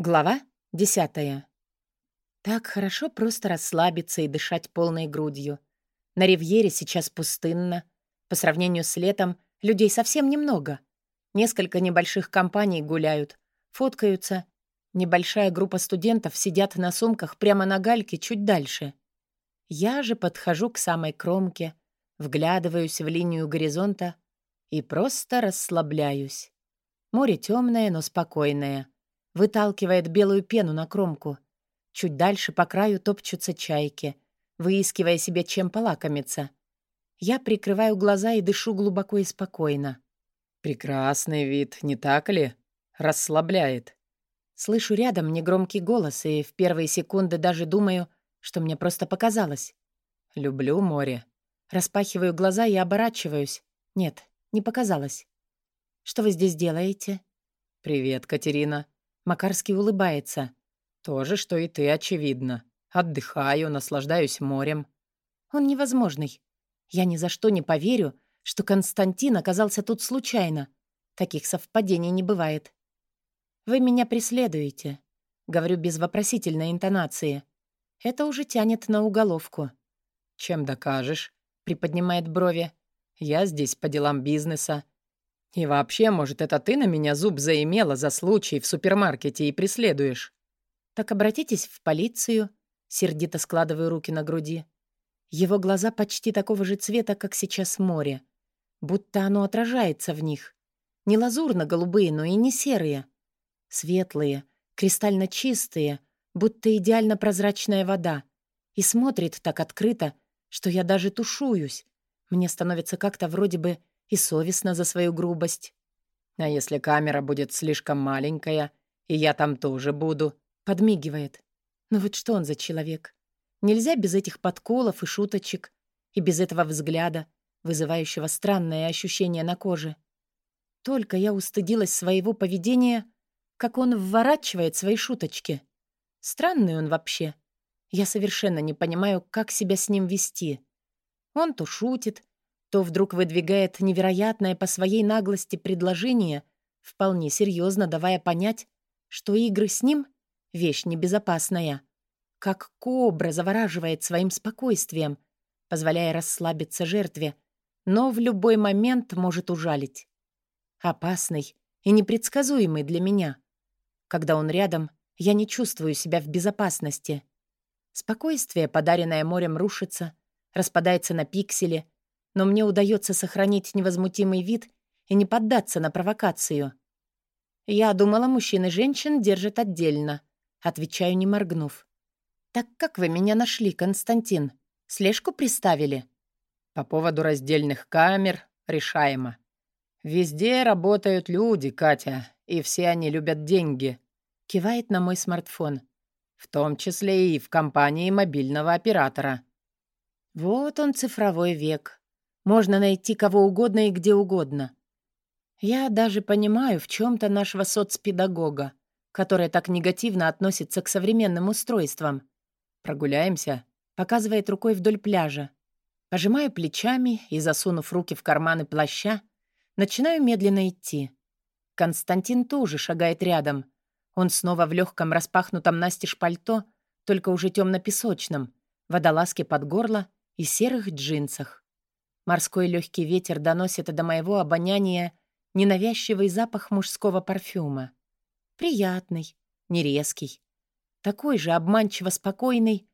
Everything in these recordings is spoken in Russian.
Глава десятая. Так хорошо просто расслабиться и дышать полной грудью. На ривьере сейчас пустынно. По сравнению с летом людей совсем немного. Несколько небольших компаний гуляют, фоткаются. Небольшая группа студентов сидят на сумках прямо на гальке чуть дальше. Я же подхожу к самой кромке, вглядываюсь в линию горизонта и просто расслабляюсь. Море темное, но спокойное — выталкивает белую пену на кромку. Чуть дальше по краю топчутся чайки, выискивая себе чем полакомиться. Я прикрываю глаза и дышу глубоко и спокойно. «Прекрасный вид, не так ли? Расслабляет». Слышу рядом негромкий голос, и в первые секунды даже думаю, что мне просто показалось. «Люблю море». Распахиваю глаза и оборачиваюсь. Нет, не показалось. «Что вы здесь делаете?» «Привет, Катерина. Макарский улыбается. «То же, что и ты, очевидно. Отдыхаю, наслаждаюсь морем». «Он невозможный. Я ни за что не поверю, что Константин оказался тут случайно. Таких совпадений не бывает». «Вы меня преследуете», — говорю без вопросительной интонации. Это уже тянет на уголовку. «Чем докажешь?» — приподнимает брови. «Я здесь по делам бизнеса. И вообще, может, это ты на меня зуб заимела за случай в супермаркете и преследуешь?» «Так обратитесь в полицию», — сердито складываю руки на груди. Его глаза почти такого же цвета, как сейчас море. Будто оно отражается в них. Не лазурно-голубые, но и не серые. Светлые, кристально чистые, будто идеально прозрачная вода. И смотрит так открыто, что я даже тушуюсь. Мне становится как-то вроде бы и совестно за свою грубость. А если камера будет слишком маленькая, и я там тоже буду? Подмигивает. Ну вот что он за человек? Нельзя без этих подколов и шуточек, и без этого взгляда, вызывающего странное ощущение на коже. Только я устыдилась своего поведения, как он вворачивает свои шуточки. Странный он вообще. Я совершенно не понимаю, как себя с ним вести. Он то шутит, то вдруг выдвигает невероятное по своей наглости предложение, вполне серьезно давая понять, что игры с ним — вещь небезопасная. Как кобра завораживает своим спокойствием, позволяя расслабиться жертве, но в любой момент может ужалить. Опасный и непредсказуемый для меня. Когда он рядом, я не чувствую себя в безопасности. Спокойствие, подаренное морем, рушится, распадается на пиксели — но мне удается сохранить невозмутимый вид и не поддаться на провокацию. «Я думала, мужчин и женщин держат отдельно», — отвечаю, не моргнув. «Так как вы меня нашли, Константин? Слежку приставили?» «По поводу раздельных камер решаемо. Везде работают люди, Катя, и все они любят деньги», — кивает на мой смартфон. «В том числе и в компании мобильного оператора». Вот он, цифровой век. Можно найти кого угодно и где угодно. Я даже понимаю в чем-то нашего соцпедагога, который так негативно относится к современным устройствам. «Прогуляемся», — показывает рукой вдоль пляжа. Пожимаю плечами и, засунув руки в карманы плаща, начинаю медленно идти. Константин тоже шагает рядом. Он снова в легком распахнутом настежь пальто, только уже темно-песочном, водолазке под горло и серых джинсах. Морской легкий ветер доносит до моего обоняния ненавязчивый запах мужского парфюма. Приятный, нерезкий. Такой же обманчиво спокойный,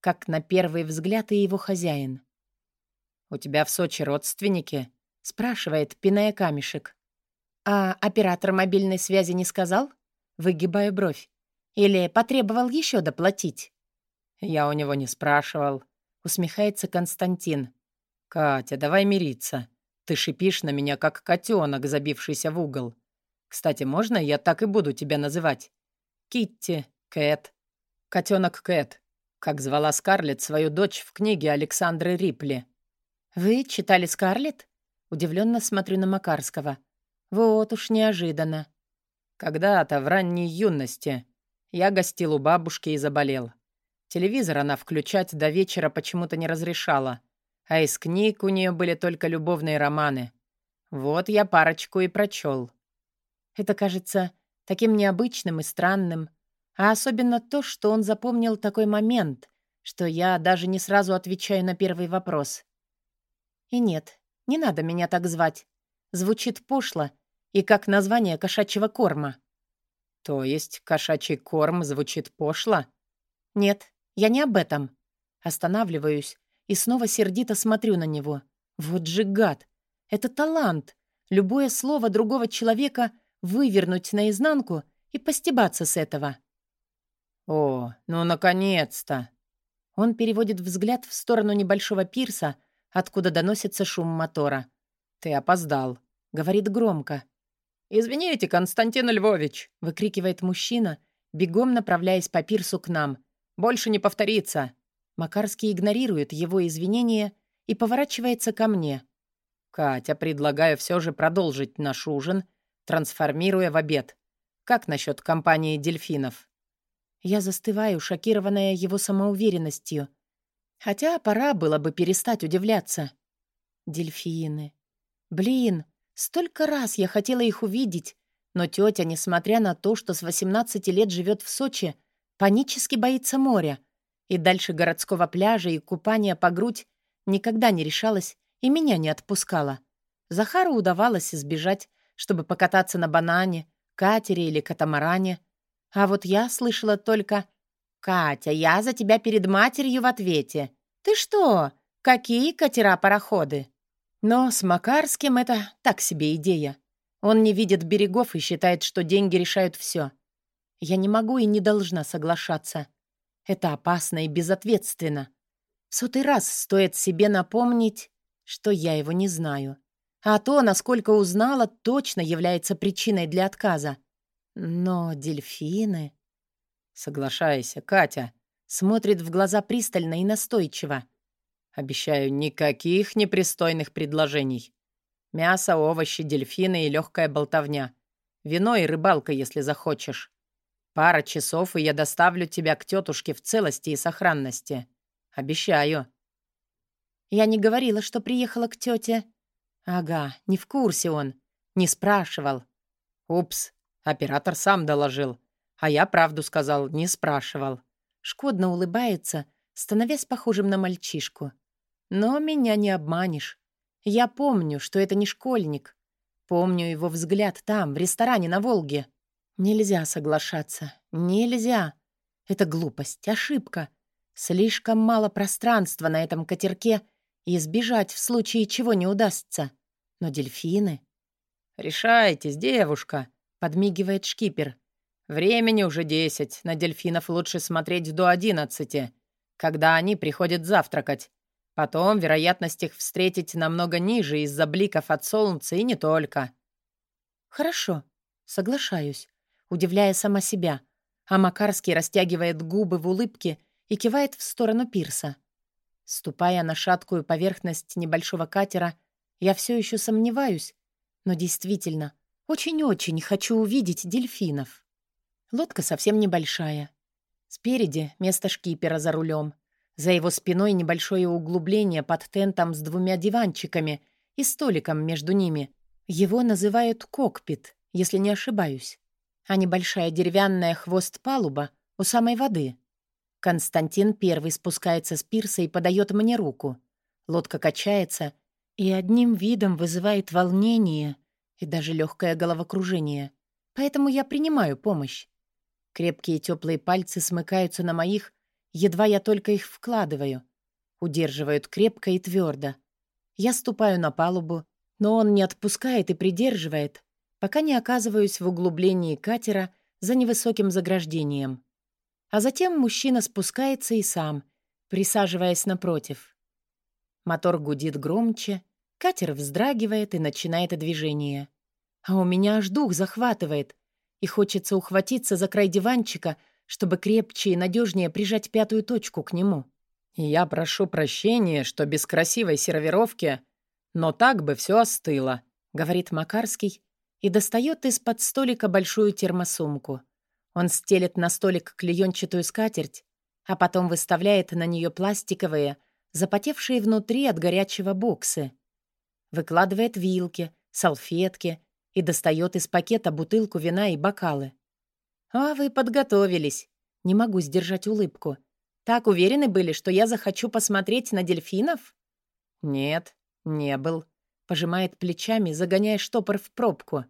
как на первый взгляд и его хозяин. «У тебя в Сочи родственники?» — спрашивает, пиная камешек. «А оператор мобильной связи не сказал?» Выгибаю бровь. «Или потребовал еще доплатить?» «Я у него не спрашивал», — усмехается Константин. «Катя, давай мириться. Ты шипишь на меня, как котенок, забившийся в угол. Кстати, можно я так и буду тебя называть? Китти, Кэт. Котенок Кэт, как звала Скарлетт свою дочь в книге Александры Рипли. «Вы читали Скарлетт?» Удивленно смотрю на Макарского. «Вот уж неожиданно». Когда-то, в ранней юности, я гостил у бабушки и заболел. Телевизор она включать до вечера почему-то не разрешала — а из книг у нее были только любовные романы. Вот я парочку и прочел. Это кажется таким необычным и странным. А особенно то, что он запомнил такой момент, что я даже не сразу отвечаю на первый вопрос. И нет, не надо меня так звать. Звучит пошло и как название кошачьего корма. То есть кошачий корм звучит пошло? Нет, я не об этом. Останавливаюсь и снова сердито смотрю на него. Вот же гад! Это талант. Любое слово другого человека вывернуть наизнанку и постебаться с этого. «О, ну, наконец-то!» Он переводит взгляд в сторону небольшого пирса, откуда доносится шум мотора. «Ты опоздал», — говорит громко. «Извините, Константин Львович!» — выкрикивает мужчина, бегом направляясь по пирсу к нам. «Больше не повторится!» Макарский игнорирует его извинения и поворачивается ко мне. «Катя, предлагаю все же продолжить наш ужин, трансформируя в обед. Как насчет компании дельфинов?» Я застываю, шокированная его самоуверенностью. Хотя пора было бы перестать удивляться. Дельфины. Блин, столько раз я хотела их увидеть, но тетя, несмотря на то, что с 18 лет живет в Сочи, панически боится моря, и дальше городского пляжа и купания по грудь никогда не решалась и меня не отпускала. Захару удавалось избежать, чтобы покататься на банане, катере или катамаране — а вот я слышала только «Катя, я за тебя перед матерью в ответе. Ты что? Какие катера-пароходы?» Но с Макарским это так себе идея. Он не видит берегов и считает, что деньги решают все. Я не могу и не должна соглашаться. Это опасно и безответственно. В сотый раз стоит себе напомнить, что я его не знаю. А то, насколько узнала, точно является причиной для отказа. Но дельфины... Соглашайся, Катя. Смотрит в глаза пристально и настойчиво. Обещаю, никаких непристойных предложений. Мясо, овощи, дельфины и легкая болтовня. Вино и рыбалка, если захочешь. Пара часов, и я доставлю тебя к тетушке в целости и сохранности. Обещаю. Я не говорила, что приехала к тете. Ага, не в курсе он. Не спрашивал. Упс, Оператор сам доложил. А я правду сказал, не спрашивал. Шкодно улыбается, становясь похожим на мальчишку. Но меня не обманешь. Я помню, что это не школьник. Помню его взгляд там, в ресторане на Волге. Нельзя соглашаться. Нельзя. Это глупость, ошибка. Слишком мало пространства на этом катерке, и избежать в случае чего не удастся. Но дельфины... «Решайтесь, девушка», Подмигивает шкипер. «Времени уже десять. На дельфинов лучше смотреть до одиннадцати, когда они приходят завтракать. Потом вероятность их встретить намного ниже из-за бликов от солнца и не только». «Хорошо. Соглашаюсь», удивляя сама себя. А Макарский растягивает губы в улыбке и кивает в сторону пирса. Ступая на шаткую поверхность небольшого катера, я все еще сомневаюсь, но действительно — очень-очень хочу увидеть дельфинов. Лодка совсем небольшая. Спереди место шкипера за рулем. За его спиной небольшое углубление под тентом с двумя диванчиками и столиком между ними. Его называют кокпит, если не ошибаюсь. А небольшая деревянная хвост-палуба у самой воды. Константин первый спускается с пирса и подает мне руку. Лодка качается и одним видом вызывает волнение — и даже легкое головокружение. Поэтому я принимаю помощь. Крепкие теплые пальцы смыкаются на моих, едва я только их вкладываю. Удерживают крепко и твердо. Я ступаю на палубу, но он не отпускает и придерживает, пока не оказываюсь в углублении катера за невысоким заграждением. А затем мужчина спускается и сам, присаживаясь напротив. Мотор гудит громче, катер вздрагивает и начинает движение. А у меня аж дух захватывает, и хочется ухватиться за край диванчика, чтобы крепче и надежнее прижать пятую точку к нему. «Я прошу прощения, что без красивой сервировки, но так бы все остыло», — говорит Макарский и достает из-под столика большую термосумку. Он стелет на столик клеенчатую скатерть, а потом выставляет на нее пластиковые, запотевшие внутри от горячего боксы. Выкладывает вилки, салфетки и достает из пакета бутылку вина и бокалы. «А вы подготовились», Не могу сдержать улыбку. Так уверены были, что я захочу посмотреть на дельфинов? Нет, не был. Пожимает плечами, загоняя штопор в пробку.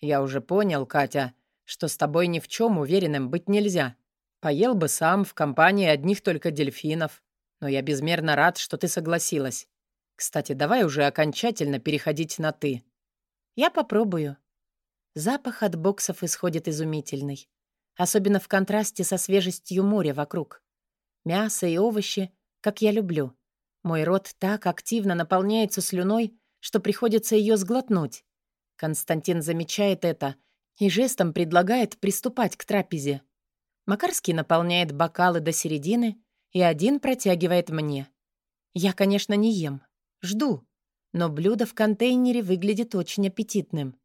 Я уже понял, Катя, что с тобой ни в чем уверенным быть нельзя. Поел бы сам в компании одних только дельфинов. Но я безмерно рад, что ты согласилась. Кстати, давай уже окончательно переходить на «ты». Я попробую. Запах от боксов исходит изумительный. Особенно в контрасте со свежестью моря вокруг. Мясо и овощи, как я люблю. Мой рот так активно наполняется слюной, что приходится ее сглотнуть. Константин замечает это и жестом предлагает приступать к трапезе. Макарский наполняет бокалы до середины и один протягивает мне. Я, конечно, не ем. Жду. Но блюдо в контейнере выглядит очень аппетитным.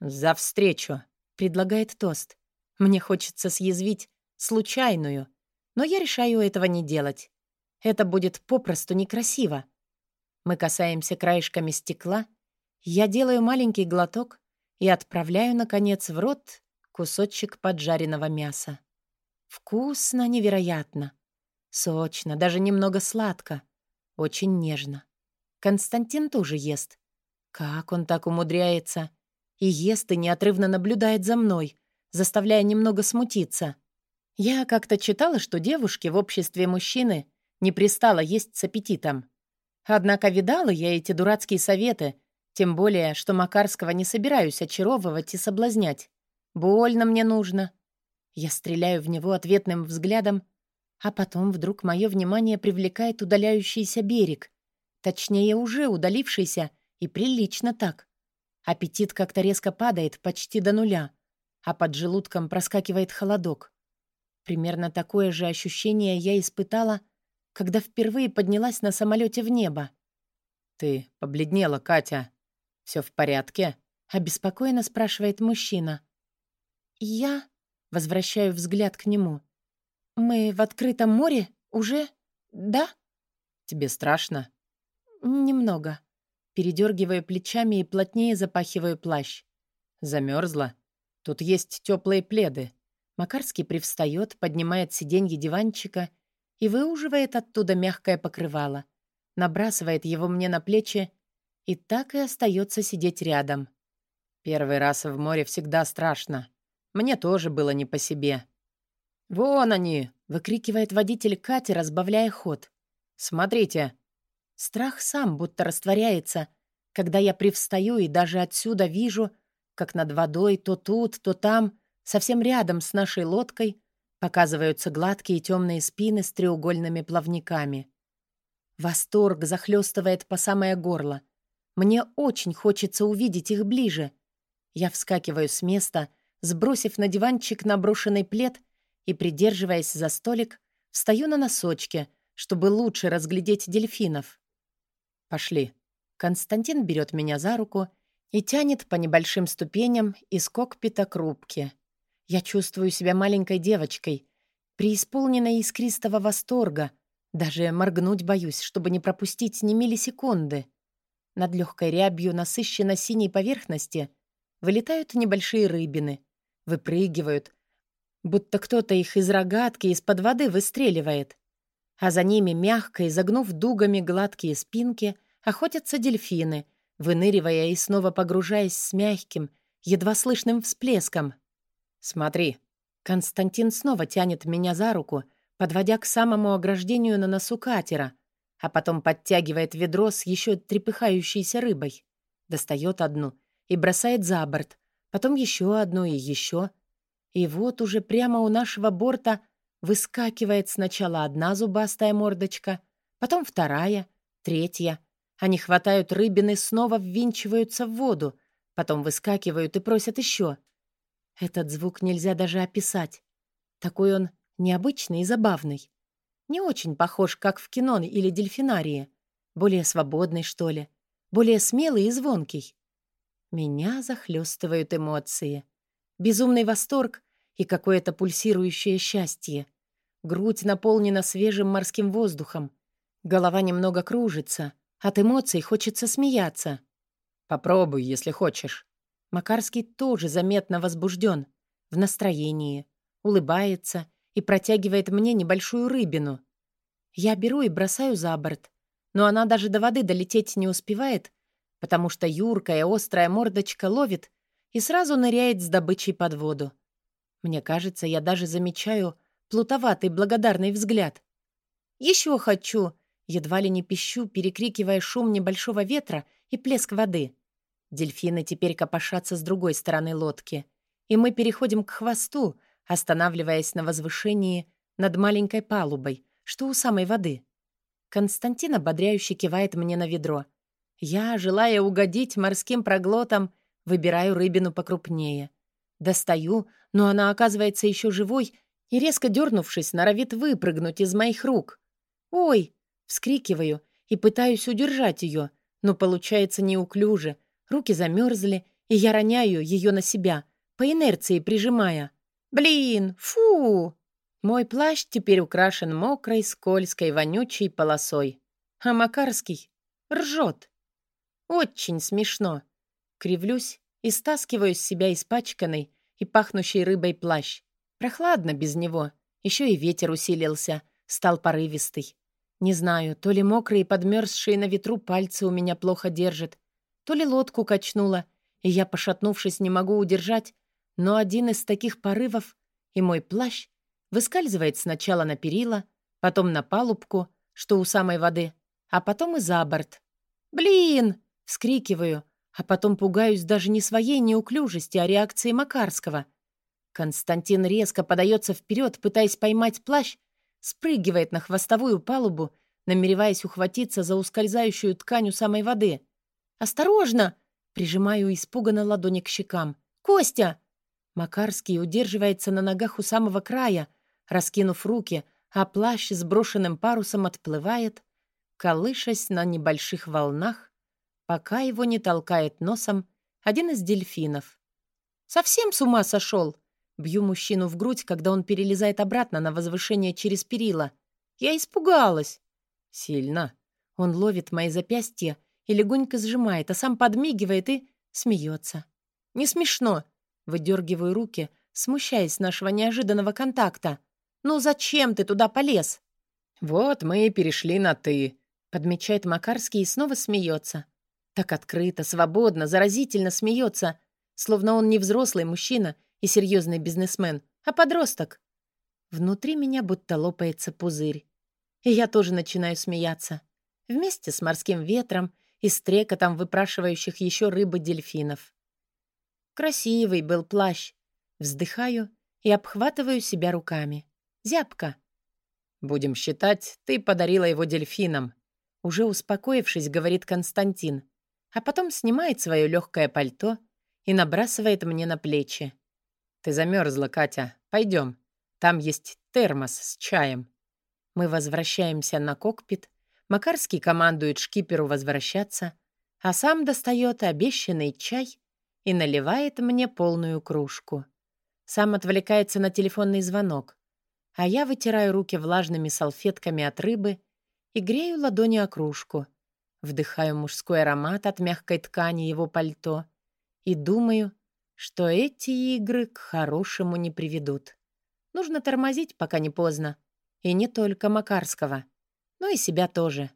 «За встречу», — предлагает тост. Мне хочется съязвить случайную, но я решаю этого не делать. Это будет попросту некрасиво. Мы касаемся краешками стекла, я делаю маленький глоток и отправляю, наконец, в рот кусочек поджаренного мяса. Вкусно невероятно. Сочно, даже немного сладко. Очень нежно. Константин тоже ест. Как он так умудряется? И ест и неотрывно наблюдает за мной, заставляя немного смутиться. Я как-то читала, что девушке в обществе мужчины не пристало есть с аппетитом. Однако видала я эти дурацкие советы, тем более, что Макарского не собираюсь очаровывать и соблазнять. Больно мне нужно. Я стреляю в него ответным взглядом, а потом вдруг мое внимание привлекает удаляющийся берег. Точнее, уже удалившийся, и прилично так. Аппетит как-то резко падает почти до нуля, а под желудком проскакивает холодок. Примерно такое же ощущение я испытала, когда впервые поднялась на самолете в небо. «Ты побледнела, Катя. Все в порядке?» — обеспокоенно спрашивает мужчина. «Я...» — возвращаю взгляд к нему. «Мы в открытом море? Уже? Да?» «Тебе страшно?» «Немного». Передергиваю плечами и плотнее запахиваю плащ. Замерзла. Тут есть теплые пледы. Макарский привстает, поднимает сиденье диванчика и выуживает оттуда мягкое покрывало, набрасывает его мне на плечи и так и остается сидеть рядом. Первый раз в море всегда страшно. Мне тоже было не по себе. «Вон они!» — выкрикивает водитель катера, сбавляя ход. «Смотрите!» Страх сам будто растворяется, когда я привстаю и даже отсюда вижу, как над водой то тут, то там, совсем рядом с нашей лодкой, показываются гладкие темные спины с треугольными плавниками. Восторг захлестывает по самое горло. Мне очень хочется увидеть их ближе. Я вскакиваю с места, сбросив на диванчик наброшенный плед и, придерживаясь за столик, встаю на носочки, чтобы лучше разглядеть дельфинов. «Пошли». Константин берет меня за руку и тянет по небольшим ступеням из кокпита к рубке. Я чувствую себя маленькой девочкой, преисполненной искристого восторга. Даже моргнуть боюсь, чтобы не пропустить ни миллисекунды. Над легкой рябью насыщенно синей поверхности вылетают небольшие рыбины, выпрыгивают, будто кто-то их из рогатки из-под воды выстреливает а за ними, мягко изогнув дугами гладкие спинки, охотятся дельфины, выныривая и снова погружаясь с мягким, едва слышным всплеском. «Смотри». Константин снова тянет меня за руку, подводя к самому ограждению на носу катера, а потом подтягивает ведро с еще трепыхающейся рыбой. Достает одну и бросает за борт, потом еще одну и еще. И вот уже прямо у нашего борта Выскакивает сначала одна зубастая мордочка, потом вторая, третья. Они хватают рыбины, снова ввинчиваются в воду, потом выскакивают и просят еще. Этот звук нельзя даже описать. Такой он необычный и забавный. Не очень похож, как в кино или дельфинарии. Более свободный, что ли. Более смелый и звонкий. Меня захлестывают эмоции. Безумный восторг и какое-то пульсирующее счастье. Грудь наполнена свежим морским воздухом. Голова немного кружится. От эмоций хочется смеяться. «Попробуй, если хочешь». Макарский тоже заметно возбужден, в настроении, улыбается и протягивает мне небольшую рыбину. Я беру и бросаю за борт, но она даже до воды долететь не успевает, потому что юркая острая мордочка ловит и сразу ныряет с добычей под воду. Мне кажется, я даже замечаю плутоватый благодарный взгляд. «Еще хочу!» Едва ли не пищу, перекрикивая шум небольшого ветра и плеск воды. Дельфины теперь копошатся с другой стороны лодки, и мы переходим к хвосту, останавливаясь на возвышении над маленькой палубой, что у самой воды. Константин ободряюще кивает мне на ведро. Я, желая угодить морским проглотам, выбираю рыбину покрупнее. Достаю, но она оказывается еще живой и, резко дернувшись, норовит выпрыгнуть из моих рук. «Ой!» — вскрикиваю и пытаюсь удержать ее, но получается неуклюже. Руки замерзли, и я роняю ее на себя, по инерции прижимая. «Блин! Фу!» Мой плащ теперь украшен мокрой, скользкой, вонючей полосой. А Макарский ржет. Очень смешно. Кривлюсь и стаскиваю с себя испачканный и пахнущий рыбой плащ. Прохладно без него. Еще и ветер усилился, стал порывистый. Не знаю, то ли мокрые подмерзшие на ветру пальцы у меня плохо держат, то ли лодку качнула, и я, пошатнувшись, не могу удержать, но один из таких порывов, и мой плащ выскальзывает сначала на перила, потом на палубку, что у самой воды, а потом и за борт. «Блин!» — вскрикиваю, а потом пугаюсь даже не своей неуклюжести, а реакции Макарского. Константин резко подается вперед, пытаясь поймать плащ, спрыгивает на хвостовую палубу, намереваясь ухватиться за ускользающую ткань у самой воды. «Осторожно!» — прижимаю испуганно ладони к щекам. «Костя!» Макарский удерживается на ногах у самого края, раскинув руки, а плащ с брошенным парусом отплывает, колышась на небольших волнах, пока его не толкает носом один из дельфинов. «Совсем с ума сошел!» Бью мужчину в грудь, когда он перелезает обратно на возвышение через перила. «Я испугалась!» «Сильно!» Он ловит мои запястья и легонько сжимает, а сам подмигивает и смеется. «Не смешно!» Выдергиваю руки, смущаясь нашего неожиданного контакта. «Ну зачем ты туда полез?» «Вот мы и перешли на «ты», — подмечает Макарский и снова смеется. Так открыто, свободно, заразительно смеется, словно он не взрослый мужчина и серьезный бизнесмен, а подросток. Внутри меня будто лопается пузырь. И я тоже начинаю смеяться. Вместе с морским ветром и стрекотом выпрашивающих еще рыбы дельфинов. Красивый был плащ. Вздыхаю и обхватываю себя руками. Зябко. «Будем считать, ты подарила его дельфинам», уже успокоившись, говорит Константин, а потом снимает свое легкое пальто и набрасывает мне на плечи. «Ты замерзла, Катя. Пойдем. Там есть термос с чаем». Мы возвращаемся на кокпит. Макарский командует шкиперу возвращаться, а сам достает обещанный чай и наливает мне полную кружку. Сам отвлекается на телефонный звонок, а я вытираю руки влажными салфетками от рыбы и грею ладони о кружку. Вдыхаю мужской аромат от мягкой ткани его пальто и думаю, что эти игры к хорошему не приведут. Нужно тормозить, пока не поздно. И не только Макарского, но и себя тоже.